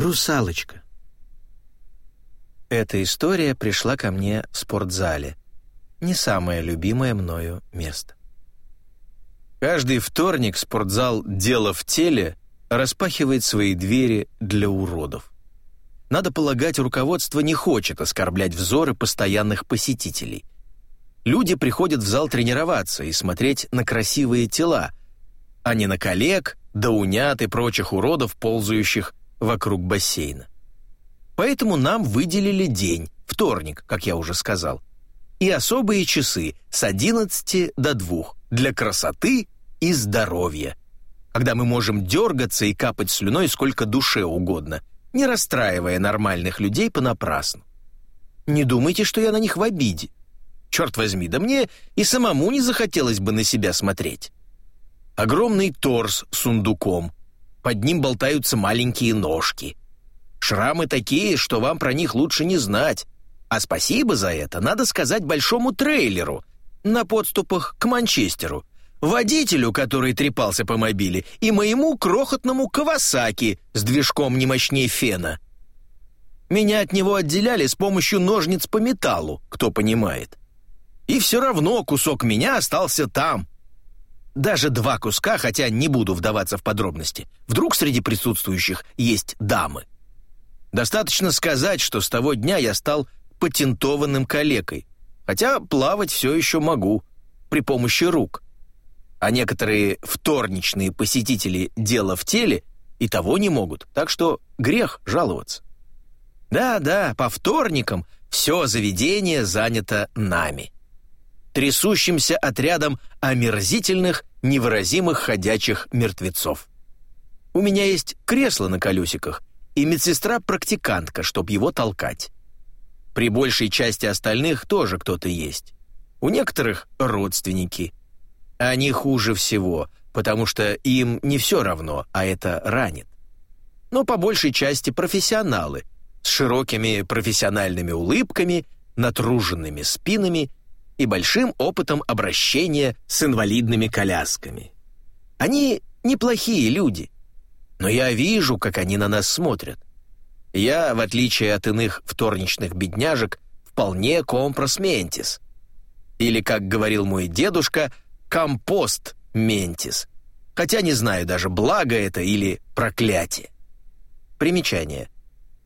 Русалочка. Эта история пришла ко мне в спортзале. Не самое любимое мною место. Каждый вторник спортзал «Дело в теле» распахивает свои двери для уродов. Надо полагать, руководство не хочет оскорблять взоры постоянных посетителей. Люди приходят в зал тренироваться и смотреть на красивые тела, а не на коллег, даунят и прочих уродов, ползающих вокруг бассейна. Поэтому нам выделили день, вторник, как я уже сказал, и особые часы с 11 до 2 для красоты и здоровья, когда мы можем дергаться и капать слюной сколько душе угодно, не расстраивая нормальных людей понапрасну. Не думайте, что я на них в обиде. Черт возьми, да мне и самому не захотелось бы на себя смотреть. Огромный торс сундуком, под ним болтаются маленькие ножки. Шрамы такие, что вам про них лучше не знать. А спасибо за это надо сказать большому трейлеру на подступах к Манчестеру, водителю, который трепался по мобиле, и моему крохотному Кавасаки с движком не мощнее фена. Меня от него отделяли с помощью ножниц по металлу, кто понимает. И все равно кусок меня остался там, даже два куска, хотя не буду вдаваться в подробности. Вдруг среди присутствующих есть дамы. Достаточно сказать, что с того дня я стал патентованным калекой, хотя плавать все еще могу при помощи рук. А некоторые вторничные посетители дела в теле и того не могут, так что грех жаловаться. Да-да, по вторникам все заведение занято нами трясущимся отрядом омерзительных, невыразимых ходячих мертвецов. У меня есть кресло на колесиках и медсестра-практикантка, чтоб его толкать. При большей части остальных тоже кто-то есть. У некоторых родственники. Они хуже всего, потому что им не все равно, а это ранит. Но по большей части профессионалы с широкими профессиональными улыбками, натруженными спинами и большим опытом обращения с инвалидными колясками. Они неплохие люди, но я вижу, как они на нас смотрят. Я, в отличие от иных вторничных бедняжек, вполне компрос ментис. Или, как говорил мой дедушка, компост ментис. Хотя не знаю даже, благо это или проклятие. Примечание.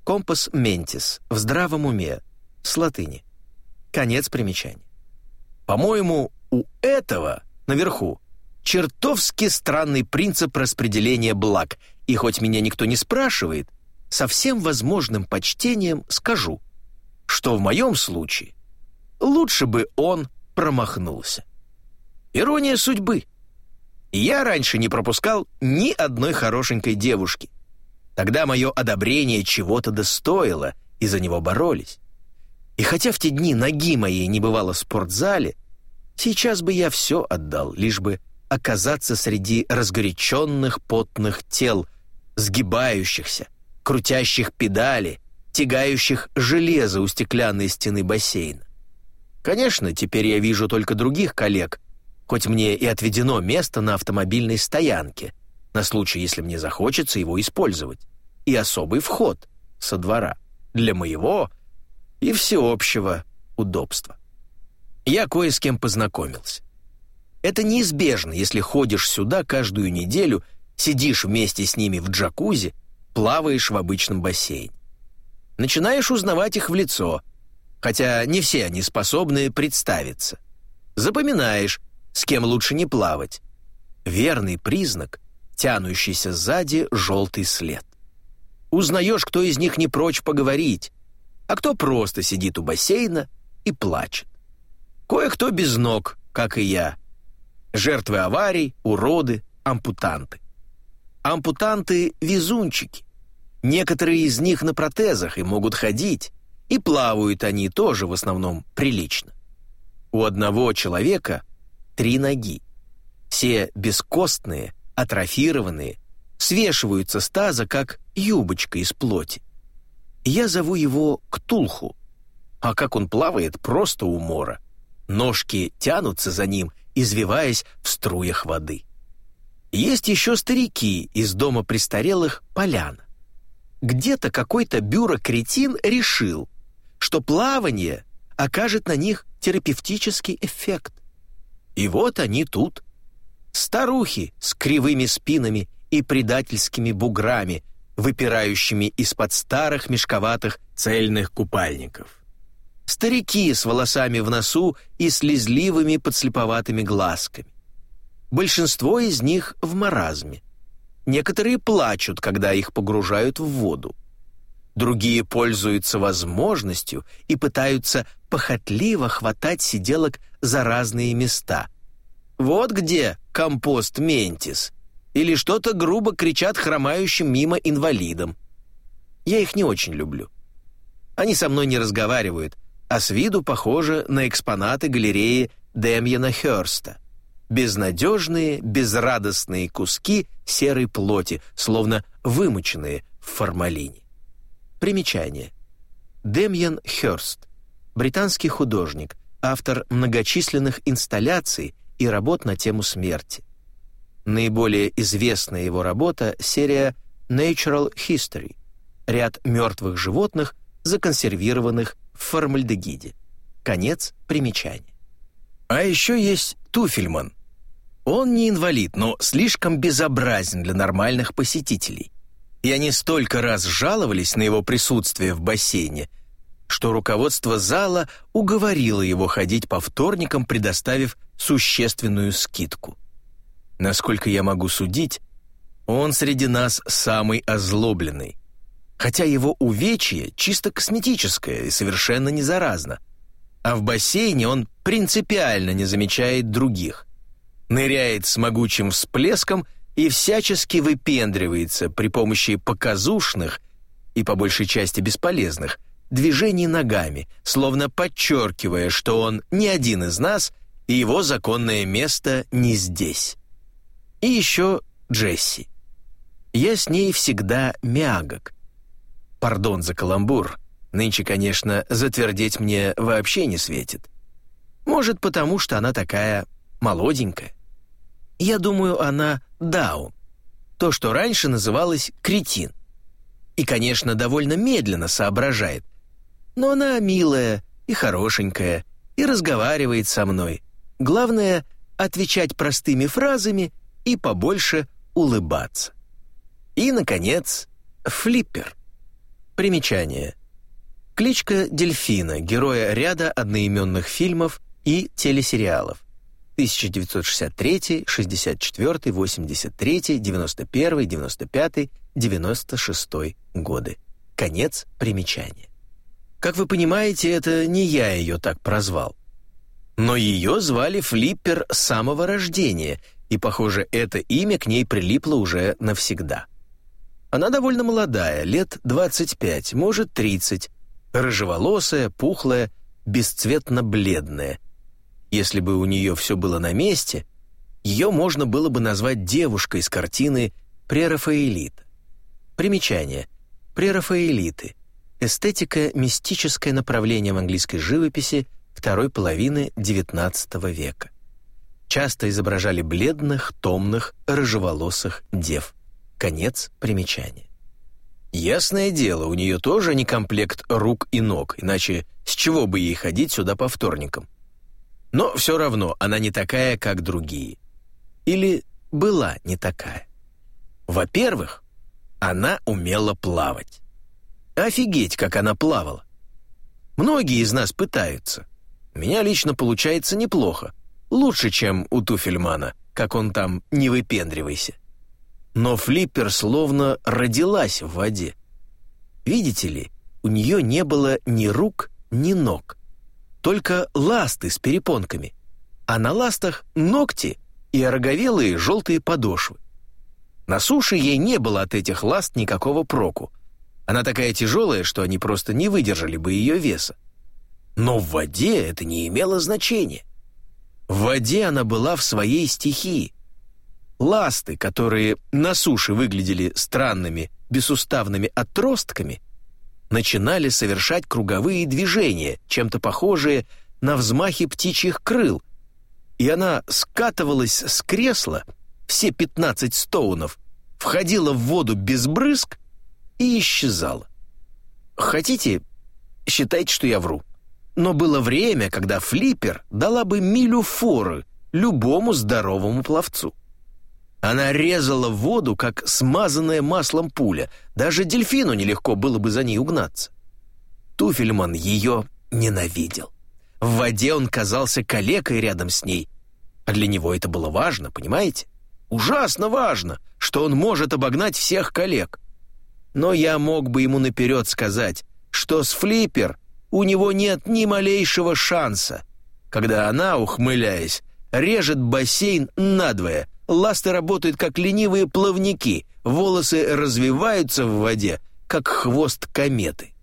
Компас ментис, в здравом уме, с латыни. Конец примечания. По-моему, у этого, наверху, чертовски странный принцип распределения благ, и хоть меня никто не спрашивает, со всем возможным почтением скажу, что в моем случае лучше бы он промахнулся. Ирония судьбы. Я раньше не пропускал ни одной хорошенькой девушки. Тогда мое одобрение чего-то достоило, и за него боролись. И хотя в те дни ноги моей не бывало в спортзале, сейчас бы я все отдал, лишь бы оказаться среди разгоряченных потных тел, сгибающихся, крутящих педали, тягающих железо у стеклянной стены бассейна. Конечно, теперь я вижу только других коллег, хоть мне и отведено место на автомобильной стоянке, на случай, если мне захочется его использовать, и особый вход со двора для моего и всеобщего удобства. Я кое с кем познакомился. Это неизбежно, если ходишь сюда каждую неделю, сидишь вместе с ними в джакузи, плаваешь в обычном бассейне. Начинаешь узнавать их в лицо, хотя не все они способны представиться. Запоминаешь, с кем лучше не плавать. Верный признак — тянущийся сзади желтый след. Узнаешь, кто из них не прочь поговорить, а кто просто сидит у бассейна и плачет. Кое-кто без ног, как и я. Жертвы аварий, уроды, ампутанты. Ампутанты — везунчики. Некоторые из них на протезах и могут ходить, и плавают они тоже в основном прилично. У одного человека три ноги. Все бескостные, атрофированные, свешиваются с таза, как юбочка из плоти. Я зову его Ктулху. А как он плавает, просто умора. Ножки тянутся за ним, извиваясь в струях воды. Есть еще старики из дома престарелых Поляна. где-то какой-то бюрокретин решил, что плавание окажет на них терапевтический эффект. И вот они тут. Старухи с кривыми спинами и предательскими буграми, выпирающими из-под старых мешковатых цельных купальников. Старики с волосами в носу и слезливыми подслеповатыми глазками. Большинство из них в маразме. Некоторые плачут, когда их погружают в воду. Другие пользуются возможностью и пытаются похотливо хватать сиделок за разные места. Вот где компост Ментис. Или что-то грубо кричат хромающим мимо инвалидам. Я их не очень люблю. Они со мной не разговаривают, а с виду похожи на экспонаты галереи Демьена Хёрста. Безнадежные, безрадостные куски серой плоти, словно вымоченные в формалине. Примечание. Демьен Хёрст. Британский художник, автор многочисленных инсталляций и работ на тему смерти. Наиболее известная его работа — серия Natural History — ряд мертвых животных, законсервированных в формальдегиде. Конец примечания. А еще есть Туфельман. Он не инвалид, но слишком безобразен для нормальных посетителей. И они столько раз жаловались на его присутствие в бассейне, что руководство зала уговорило его ходить по вторникам, предоставив существенную скидку. Насколько я могу судить, он среди нас самый озлобленный, хотя его увечье чисто косметическое и совершенно не заразно. А в бассейне он принципиально не замечает других. Ныряет с могучим всплеском и всячески выпендривается при помощи показушных и по большей части бесполезных движений ногами, словно подчеркивая, что он не один из нас и его законное место не здесь. И еще Джесси. Я с ней всегда мягок, Пардон за каламбур. Нынче, конечно, затвердеть мне вообще не светит. Может, потому что она такая молоденькая. Я думаю, она даун. То, что раньше называлось кретин. И, конечно, довольно медленно соображает. Но она милая и хорошенькая, и разговаривает со мной. Главное — отвечать простыми фразами и побольше улыбаться. И, наконец, флиппер — Примечание. Кличка Дельфина, героя ряда одноименных фильмов и телесериалов. 1963, 64, 83, 91, 95, 96 годы. Конец примечания. Как вы понимаете, это не я ее так прозвал. Но ее звали Флиппер с самого рождения, и, похоже, это имя к ней прилипло уже навсегда. Она довольно молодая, лет 25, может 30, рыжеволосая, пухлая, бесцветно-бледная. Если бы у нее все было на месте, ее можно было бы назвать девушкой из картины «Прерафаэлит». Примечание. Прерафаэлиты. Эстетика – мистическое направление в английской живописи второй половины XIX века. Часто изображали бледных, томных, рыжеволосых дев. Конец примечания. Ясное дело, у нее тоже не комплект рук и ног, иначе с чего бы ей ходить сюда по вторникам? Но все равно она не такая, как другие. Или была не такая. Во-первых, она умела плавать. Офигеть, как она плавала. Многие из нас пытаются. У меня лично получается неплохо. Лучше, чем у Туфельмана, как он там «не выпендривайся» но Флиппер словно родилась в воде. Видите ли, у нее не было ни рук, ни ног, только ласты с перепонками, а на ластах ногти и ороговелые желтые подошвы. На суше ей не было от этих ласт никакого проку. Она такая тяжелая, что они просто не выдержали бы ее веса. Но в воде это не имело значения. В воде она была в своей стихии, Ласты, которые на суше выглядели странными, бесуставными отростками, начинали совершать круговые движения, чем-то похожие на взмахи птичьих крыл, и она скатывалась с кресла, все 15 стоунов, входила в воду без брызг и исчезала. Хотите, считайте, что я вру. Но было время, когда флиппер дала бы милю форы любому здоровому пловцу. Она резала воду, как смазанная маслом пуля. Даже дельфину нелегко было бы за ней угнаться. Туфельман ее ненавидел. В воде он казался калекой рядом с ней. А для него это было важно, понимаете? Ужасно важно, что он может обогнать всех коллег. Но я мог бы ему наперед сказать, что с Флиппер у него нет ни малейшего шанса, когда она, ухмыляясь, режет бассейн надвое, ласты работают как ленивые плавники, волосы развиваются в воде, как хвост кометы.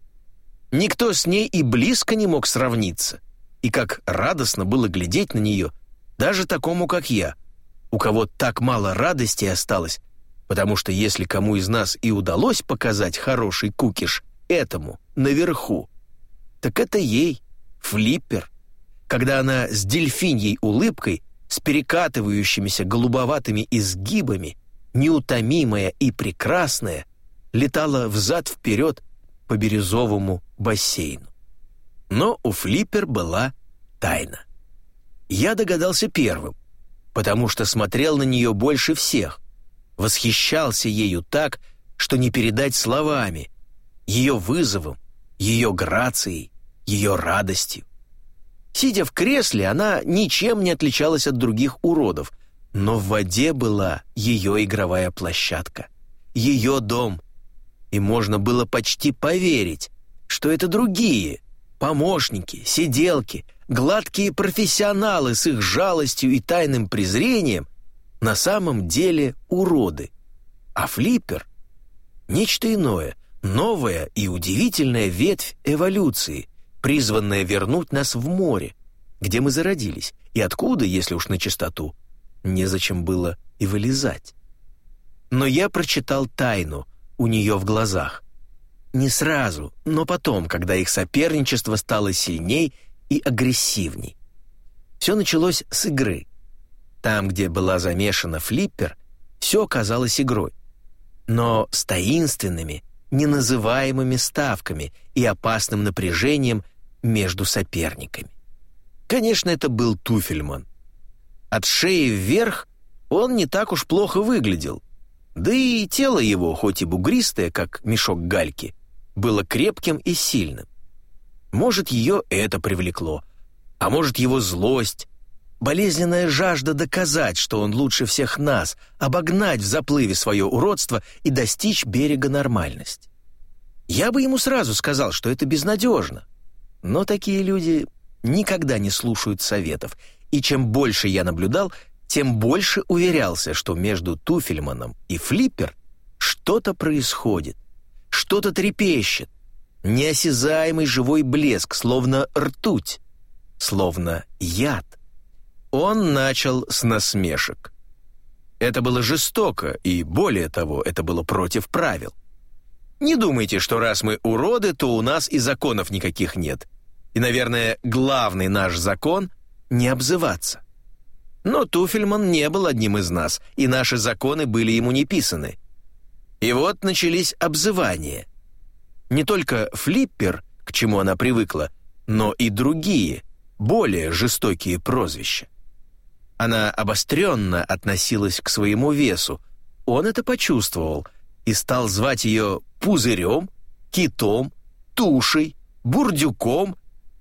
Никто с ней и близко не мог сравниться, и как радостно было глядеть на нее, даже такому, как я, у кого так мало радости осталось, потому что если кому из нас и удалось показать хороший кукиш этому, наверху, так это ей, флиппер, когда она с дельфиньей улыбкой, с перекатывающимися голубоватыми изгибами, неутомимая и прекрасная, летала взад-вперед по бирюзовому бассейну. Но у флиппер была тайна. Я догадался первым, потому что смотрел на нее больше всех, восхищался ею так, что не передать словами, ее вызовом, ее грацией, ее радостью. Сидя в кресле, она ничем не отличалась от других уродов, но в воде была ее игровая площадка, ее дом, и можно было почти поверить, что это другие, помощники, сиделки, гладкие профессионалы с их жалостью и тайным презрением на самом деле уроды. А флиппер — нечто иное, новая и удивительная ветвь эволюции, призванная вернуть нас в море, где мы зародились, и откуда, если уж на чистоту, незачем было и вылезать. Но я прочитал тайну у нее в глазах. Не сразу, но потом, когда их соперничество стало сильней и агрессивней. Все началось с игры — там, где была замешана флиппер, все казалось игрой. Но с таинственными, неназываемыми ставками и опасным напряжением между соперниками. Конечно, это был Туфельман. От шеи вверх он не так уж плохо выглядел. Да и тело его, хоть и бугристое, как мешок гальки, было крепким и сильным. Может, ее это привлекло, а может, его злость, болезненная жажда доказать, что он лучше всех нас, обогнать в заплыве свое уродство и достичь берега нормальности. Я бы ему сразу сказал, что это безнадежно. Но такие люди никогда не слушают советов, и чем больше я наблюдал, тем больше уверялся, что между Туфельманом и Флиппер что-то происходит, что-то трепещет, неосязаемый живой блеск, словно ртуть, словно яд. Он начал с насмешек. Это было жестоко, и более того, это было против правил. Не думайте, что раз мы уроды, то у нас и законов никаких нет. И, наверное, главный наш закон — не обзываться. Но Туфельман не был одним из нас, и наши законы были ему не писаны. И вот начались обзывания. Не только флиппер, к чему она привыкла, но и другие, более жестокие прозвища. Она обостренно относилась к своему весу. Он это почувствовал и стал звать ее пузырем, китом, тушей, бурдюком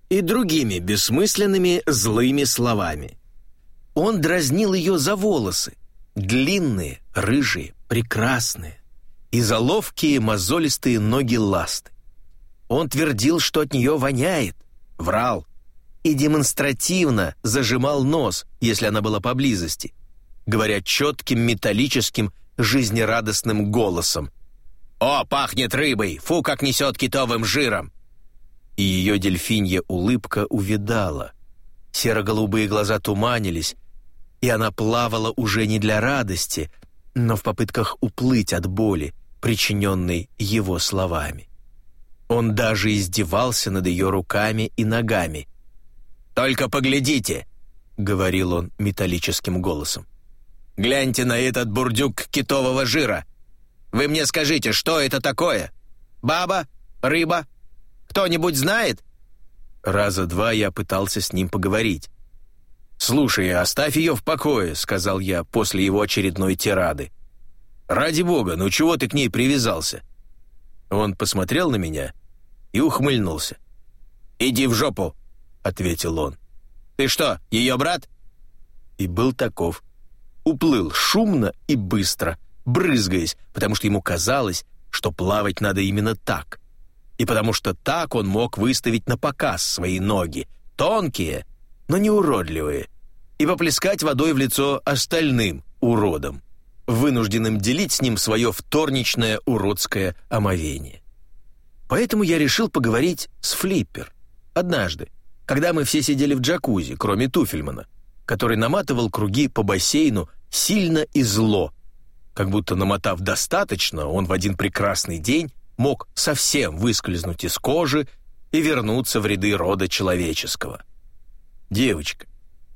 и другими бессмысленными злыми словами. Он дразнил ее за волосы, длинные, рыжие, прекрасные, и за ловкие мозолистые ноги ласты. Он твердил, что от нее воняет, врал, и демонстративно зажимал нос, если она была поблизости, говоря четким металлическим жизнерадостным голосом. «О, пахнет рыбой! Фу, как несет китовым жиром!» И ее дельфинья улыбка увидала. Серо-голубые глаза туманились, и она плавала уже не для радости, но в попытках уплыть от боли, причиненной его словами. Он даже издевался над ее руками и ногами, «Только поглядите», — говорил он металлическим голосом. «Гляньте на этот бурдюк китового жира. Вы мне скажите, что это такое? Баба? Рыба? Кто-нибудь знает?» Раза два я пытался с ним поговорить. «Слушай, оставь ее в покое», — сказал я после его очередной тирады. «Ради бога, ну чего ты к ней привязался?» Он посмотрел на меня и ухмыльнулся. «Иди в жопу», — ответил он. «Ты что, ее брат?» И был таков. Уплыл шумно и быстро, брызгаясь, потому что ему казалось, что плавать надо именно так. И потому что так он мог выставить на показ свои ноги, тонкие, но не уродливые, и поплескать водой в лицо остальным уродам, вынужденным делить с ним свое вторничное уродское омовение. Поэтому я решил поговорить с Флиппер однажды, когда мы все сидели в джакузи, кроме Туфельмана, который наматывал круги по бассейну сильно и зло, как будто намотав достаточно, он в один прекрасный день мог совсем выскользнуть из кожи и вернуться в ряды рода человеческого. «Девочка,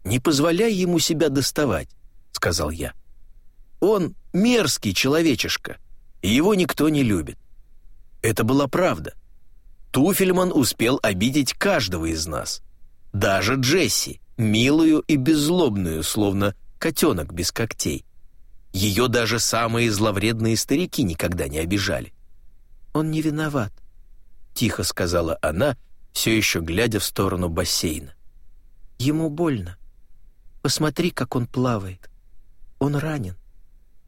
не позволяй ему себя доставать», — сказал я. «Он мерзкий человечишка, и его никто не любит». Это была правда. Туфельман успел обидеть каждого из нас. Даже Джесси, милую и беззлобную, словно котенок без когтей. Ее даже самые зловредные старики никогда не обижали. «Он не виноват», — тихо сказала она, все еще глядя в сторону бассейна. Ему больно. Посмотри, как он плавает. Он ранен.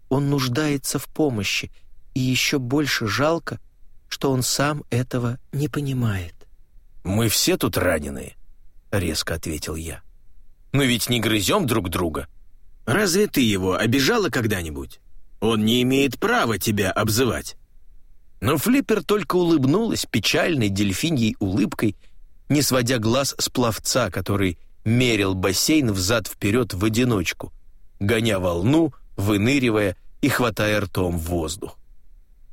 Он нуждается в помощи, и еще больше жалко, что он сам этого не понимает. «Мы все тут раненые», — резко ответил я. «Мы ведь не грызем друг друга. Разве ты его обижала когда-нибудь? Он не имеет права тебя обзывать». Но Флиппер только улыбнулась печальной дельфиньей улыбкой, не сводя глаз с пловца, который мерил бассейн взад-вперед в одиночку, гоня волну, выныривая и хватая ртом воздух.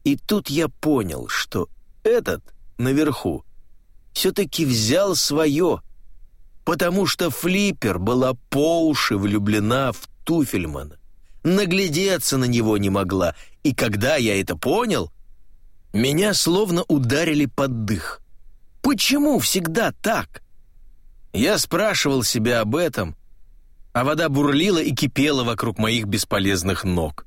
И тут я понял, что этот наверху все-таки взял свое, потому что Флиппер была по уши влюблена в Туфельмана, наглядеться на него не могла, и когда я это понял, меня словно ударили под дых. Почему всегда так? Я спрашивал себя об этом, а вода бурлила и кипела вокруг моих бесполезных ног.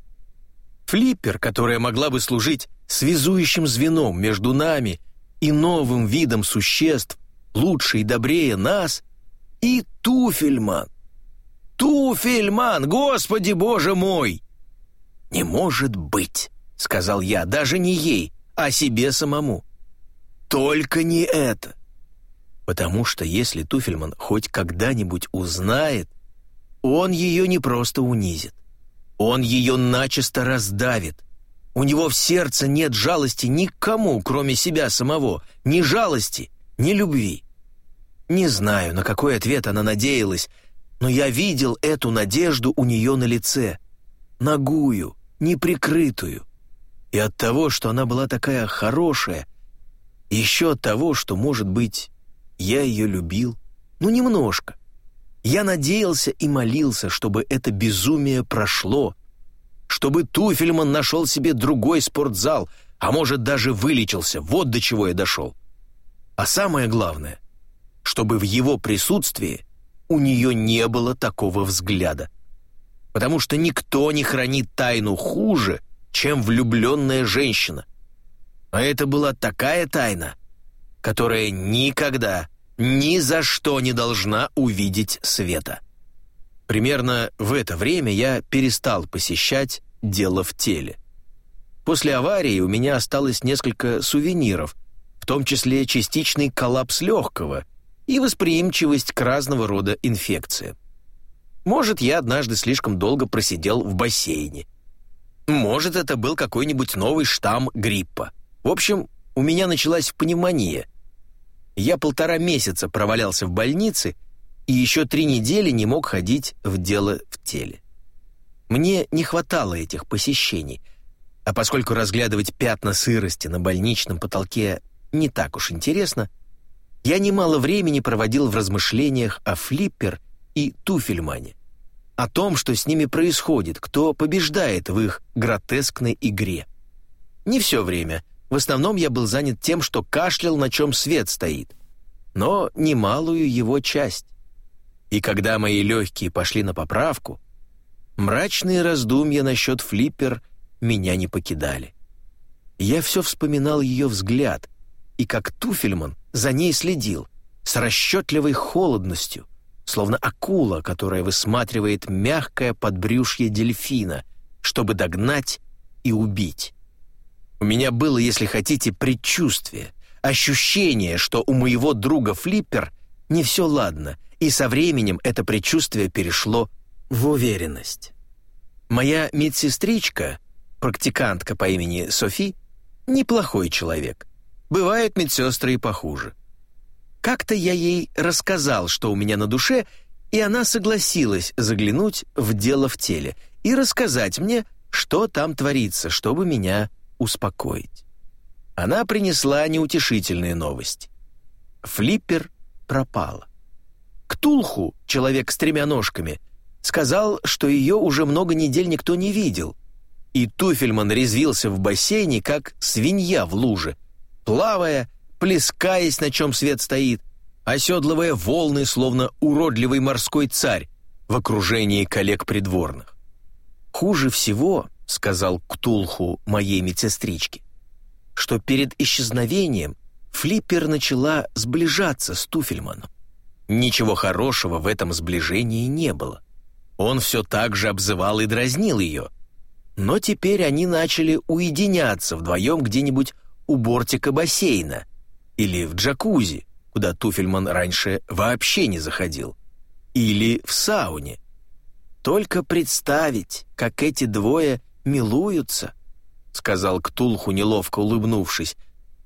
Флиппер, которая могла бы служить связующим звеном между нами и новым видом существ, лучше и добрее нас, и Туфельман. Туфельман, Господи Боже мой! Не может быть, сказал я, даже не ей, а себе самому. Только не это. Потому что если Туфельман хоть когда-нибудь узнает, он ее не просто унизит. Он ее начисто раздавит. У него в сердце нет жалости никому, кроме себя самого. Ни жалости, ни любви. Не знаю, на какой ответ она надеялась, но я видел эту надежду у нее на лице. Нагую, неприкрытую. И от того, что она была такая хорошая, еще от того, что, может быть, я ее любил. Ну, немножко. Я надеялся и молился, чтобы это безумие прошло, чтобы Туфельман нашел себе другой спортзал, а может, даже вылечился. Вот до чего я дошел. А самое главное, чтобы в его присутствии у нее не было такого взгляда. Потому что никто не хранит тайну хуже, чем влюбленная женщина. А это была такая тайна — которая никогда, ни за что не должна увидеть света. Примерно в это время я перестал посещать дело в теле. После аварии у меня осталось несколько сувениров, в том числе частичный коллапс легкого и восприимчивость к разного рода инфекциям. Может, я однажды слишком долго просидел в бассейне. Может, это был какой-нибудь новый штамм гриппа. В общем, у меня началась пневмония, я полтора месяца провалялся в больнице и еще три недели не мог ходить в дело в теле. Мне не хватало этих посещений, а поскольку разглядывать пятна сырости на больничном потолке не так уж интересно, я немало времени проводил в размышлениях о Флиппер и Туфельмане, о том, что с ними происходит, кто побеждает в их гротескной игре. Не все время, В основном я был занят тем, что кашлял, на чем свет стоит. Но немалую его часть. И когда мои легкие пошли на поправку, мрачные раздумья насчет флиппер меня не покидали. Я все вспоминал ее взгляд, и как Туфельман за ней следил, с расчетливой холодностью, словно акула, которая высматривает мягкое подбрюшье дельфина, чтобы догнать и убить. У меня было, если хотите, предчувствие, ощущение, что у моего друга Флиппер не все ладно, и со временем это предчувствие перешло в уверенность. Моя медсестричка, практикантка по имени Софи, неплохой человек. Бывают медсестры и похуже. Как-то я ей рассказал, что у меня на душе, и она согласилась заглянуть в дело в теле и рассказать мне, что там творится, чтобы меня успокоить. Она принесла неутешительные новости. Флиппер пропала. Ктулху, человек с тремя ножками, сказал, что ее уже много недель никто не видел, и Туфельман резвился в бассейне, как свинья в луже, плавая, плескаясь, на чем свет стоит, оседлывая волны, словно уродливый морской царь в окружении коллег придворных. Хуже всего, — сказал Ктулху моей медсестричке, что перед исчезновением Флиппер начала сближаться с Туфельманом. Ничего хорошего в этом сближении не было. Он все так же обзывал и дразнил ее, но теперь они начали уединяться вдвоем где-нибудь у бортика бассейна или в джакузи, куда Туфельман раньше вообще не заходил, или в сауне. Только представить, как эти двое милуются, сказал Ктулху, неловко улыбнувшись,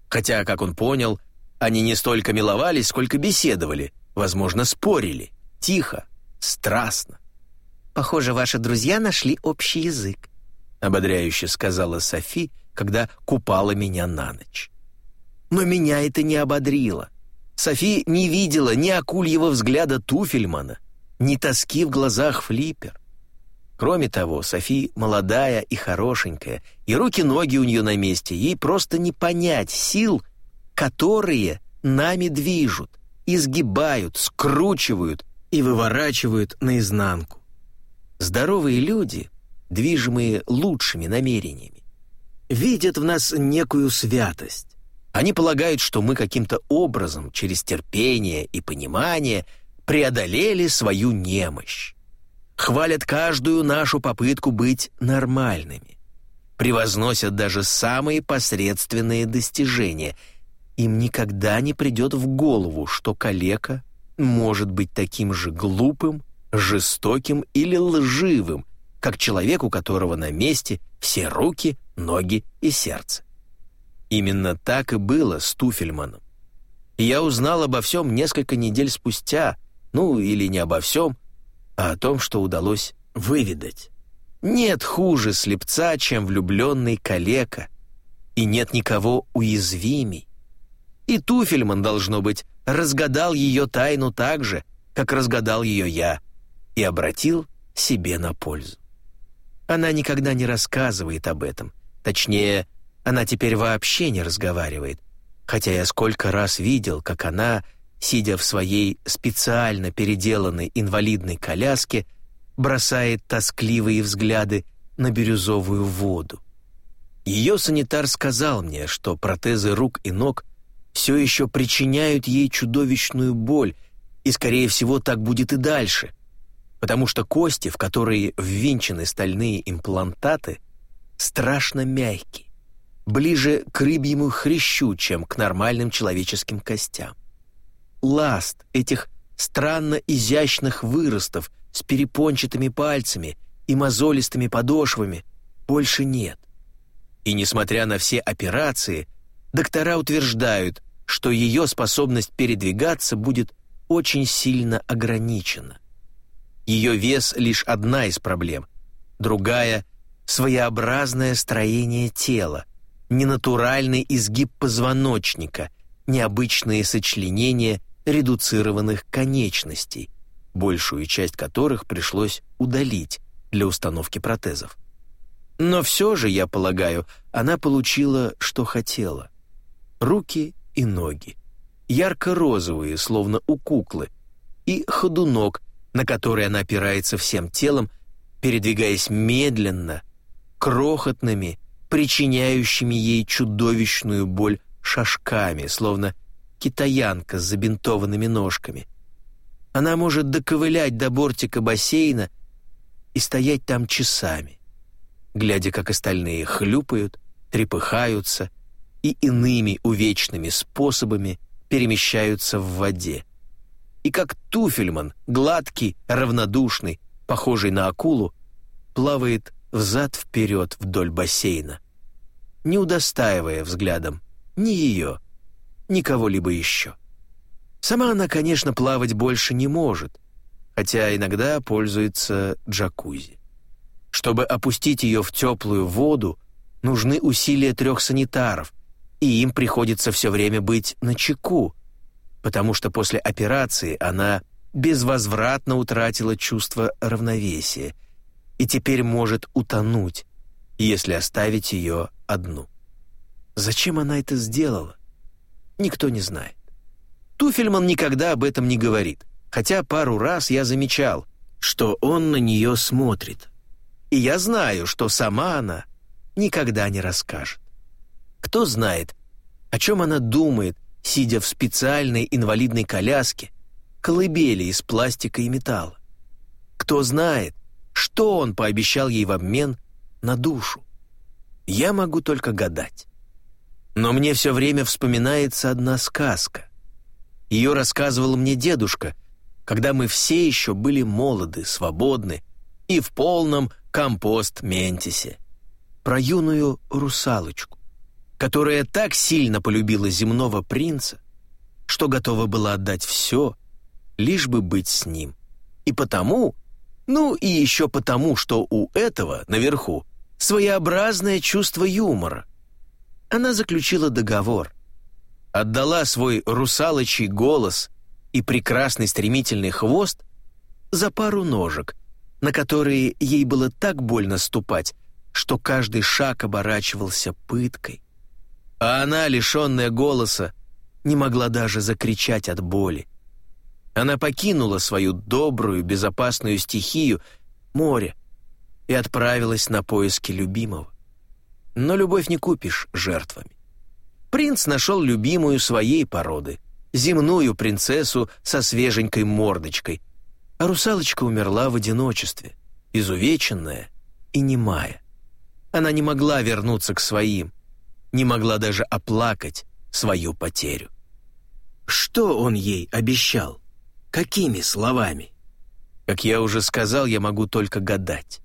хотя, как он понял, они не столько миловались, сколько беседовали, возможно, спорили, тихо, страстно. «Похоже, ваши друзья нашли общий язык», — ободряюще сказала Софи, когда купала меня на ночь. Но меня это не ободрило. Софи не видела ни акульего взгляда Туфельмана, ни тоски в глазах Флиппер. Кроме того, Софи молодая и хорошенькая, и руки-ноги у нее на месте, ей просто не понять сил, которые нами движут, изгибают, скручивают и выворачивают наизнанку. Здоровые люди — движимые лучшими намерениями, видят в нас некую святость. Они полагают, что мы каким-то образом, через терпение и понимание, преодолели свою немощь. Хвалят каждую нашу попытку быть нормальными. Превозносят даже самые посредственные достижения. Им никогда не придет в голову, что калека может быть таким же глупым, жестоким или лживым, как человек, у которого на месте все руки, ноги и сердце. Именно так и было с Туфельманом. я узнал обо всем несколько недель спустя, ну или не обо всем, а о том, что удалось выведать. Нет хуже слепца, чем влюбленный калека, и нет никого уязвимей. И Туфельман, должно быть, разгадал ее тайну так же, как разгадал ее я, и обратил себе на пользу. Она никогда не рассказывает об этом. Точнее, она теперь вообще не разговаривает. Хотя я сколько раз видел, как она, сидя в своей специально переделанной инвалидной коляске, бросает тоскливые взгляды на бирюзовую воду. Ее санитар сказал мне, что протезы рук и ног все еще причиняют ей чудовищную боль, и, скорее всего, так будет и дальше — потому что кости, в которые ввинчены стальные имплантаты, страшно мягкие, ближе к рыбьему хрящу, чем к нормальным человеческим костям. Ласт этих странно изящных выростов с перепончатыми пальцами и мозолистыми подошвами больше нет. И несмотря на все операции, доктора утверждают, что ее способность передвигаться будет очень сильно ограничена. Ее вес — лишь одна из проблем. Другая — своеобразное строение тела, ненатуральный изгиб позвоночника, необычные сочленения редуцированных конечностей, большую часть которых пришлось удалить для установки протезов. Но все же, я полагаю, она получила, что хотела. Руки и ноги. Ярко-розовые, словно у куклы. И ходунок, на который она опирается всем телом, передвигаясь медленно, крохотными, причиняющими ей чудовищную боль шажками, словно китаянка с забинтованными ножками. Она может доковылять до бортика бассейна и стоять там часами, глядя, как остальные хлюпают, трепыхаются и иными увечными способами перемещаются в воде. И как туфельман, гладкий, равнодушный, похожий на акулу, плавает взад-вперед вдоль бассейна, не удостаивая взглядом ни ее, ни кого-либо еще. Сама она, конечно, плавать больше не может, хотя иногда пользуется джакузи. Чтобы опустить ее в теплую воду, нужны усилия трех санитаров, и им приходится все время быть на чеку, потому что после операции она безвозвратно утратила чувство равновесия и теперь может утонуть, если оставить ее одну. Зачем она это сделала? Никто не знает. Туфельман никогда об этом не говорит, хотя пару раз я замечал, что он на нее смотрит. И я знаю, что сама она никогда не расскажет. Кто знает, о чем она думает, сидя в специальной инвалидной коляске, колыбели из пластика и металла. Кто знает, что он пообещал ей в обмен на душу. Я могу только гадать. Но мне все время вспоминается одна сказка. Ее рассказывал мне дедушка, когда мы все еще были молоды, свободны и в полном компост-ментисе. Про юную русалочку, которая так сильно полюбила земного принца, что готова была отдать все, лишь бы быть с ним. И потому, ну и еще потому, что у этого, наверху, своеобразное чувство юмора. Она заключила договор, отдала свой русалочий голос и прекрасный стремительный хвост за пару ножек, на которые ей было так больно ступать, что каждый шаг оборачивался пыткой. А она, лишенная голоса, не могла даже закричать от боли. Она покинула свою добрую, безопасную стихию, море, и отправилась на поиски любимого. Но любовь не купишь жертвами. Принц нашел любимую своей породы, земную принцессу со свеженькой мордочкой, а русалочка умерла в одиночестве, изувеченная и немая. Она не могла вернуться к своим, не могла даже оплакать свою потерю. Что он ей обещал? Какими словами? Как я уже сказал, я могу только гадать.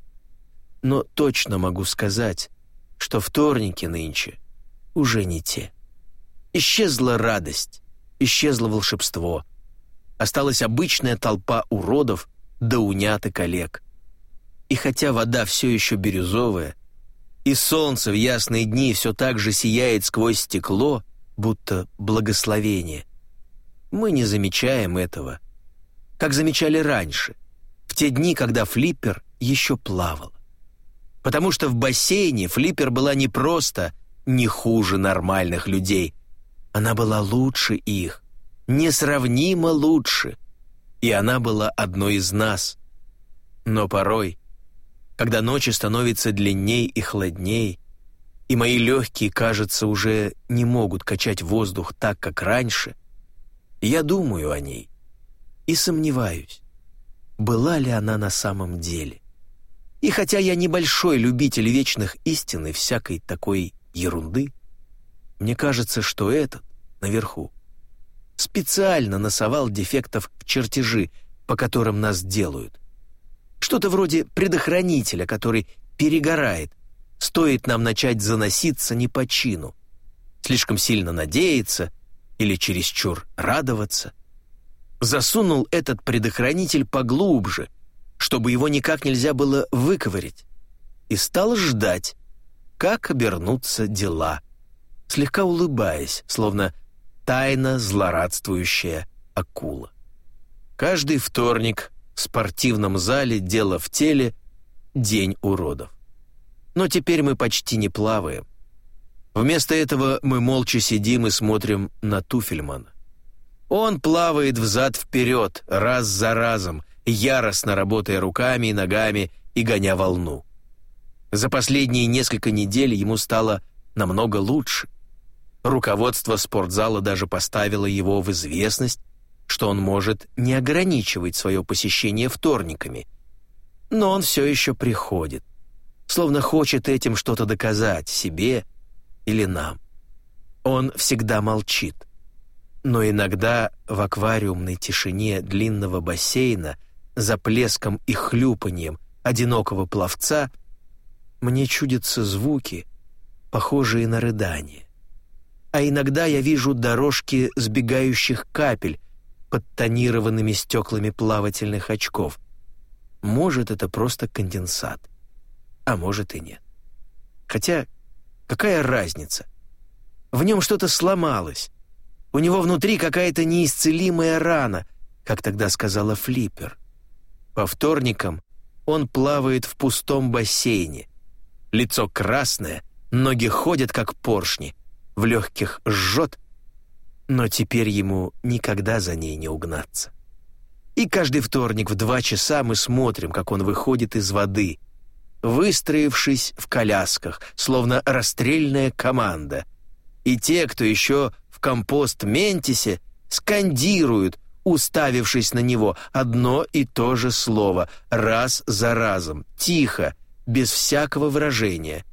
Но точно могу сказать, что вторники нынче уже не те. Исчезла радость, исчезло волшебство. Осталась обычная толпа уродов да унят и коллег. И хотя вода все еще бирюзовая, и солнце в ясные дни все так же сияет сквозь стекло, будто благословение. Мы не замечаем этого, как замечали раньше, в те дни, когда Флиппер еще плавал. Потому что в бассейне Флиппер была не просто не хуже нормальных людей, она была лучше их, несравнимо лучше, и она была одной из нас. Но порой когда ночи становятся длинней и хладней, и мои легкие, кажется, уже не могут качать воздух так, как раньше, я думаю о ней и сомневаюсь, была ли она на самом деле. И хотя я небольшой любитель вечных истин и всякой такой ерунды, мне кажется, что этот, наверху, специально насовал дефектов в чертежи, по которым нас делают, что-то вроде предохранителя, который перегорает. Стоит нам начать заноситься не по чину. Слишком сильно надеяться или чересчур радоваться. Засунул этот предохранитель поглубже, чтобы его никак нельзя было выковырять. И стал ждать, как обернутся дела, слегка улыбаясь, словно тайно злорадствующая акула. Каждый вторник в спортивном зале «Дело в теле» День уродов. Но теперь мы почти не плаваем. Вместо этого мы молча сидим и смотрим на Туфельмана. Он плавает взад-вперед, раз за разом, яростно работая руками и ногами и гоня волну. За последние несколько недель ему стало намного лучше. Руководство спортзала даже поставило его в известность, что он может не ограничивать свое посещение вторниками. Но он все еще приходит, словно хочет этим что-то доказать себе или нам. Он всегда молчит. Но иногда в аквариумной тишине длинного бассейна за плеском и хлюпаньем одинокого пловца мне чудятся звуки, похожие на рыдание. А иногда я вижу дорожки сбегающих капель под тонированными стеклами плавательных очков. Может, это просто конденсат, а может и нет. Хотя, какая разница? В нем что-то сломалось. У него внутри какая-то неисцелимая рана, как тогда сказала Флиппер. По вторникам он плавает в пустом бассейне. Лицо красное, ноги ходят как поршни, в легких жжет, но теперь ему никогда за ней не угнаться. И каждый вторник в два часа мы смотрим, как он выходит из воды, выстроившись в колясках, словно расстрельная команда. И те, кто еще в компост-ментисе, скандируют, уставившись на него, одно и то же слово, раз за разом, тихо, без всякого выражения,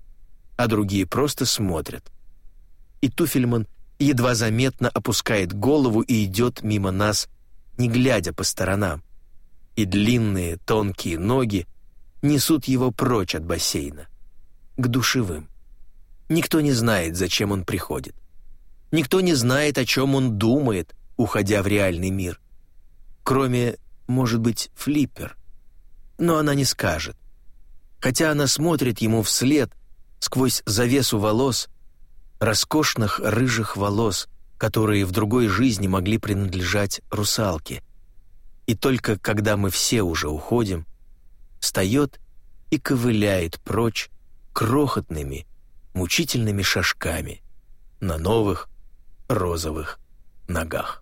а другие просто смотрят. И Туфельман едва заметно опускает голову и идет мимо нас, не глядя по сторонам. И длинные тонкие ноги несут его прочь от бассейна, к душевым. Никто не знает, зачем он приходит. Никто не знает, о чем он думает, уходя в реальный мир. Кроме, может быть, Флиппер. Но она не скажет. Хотя она смотрит ему вслед сквозь завесу волос, роскошных рыжих волос, которые в другой жизни могли принадлежать русалке. И только когда мы все уже уходим, встает и ковыляет прочь крохотными, мучительными шажками на новых розовых ногах.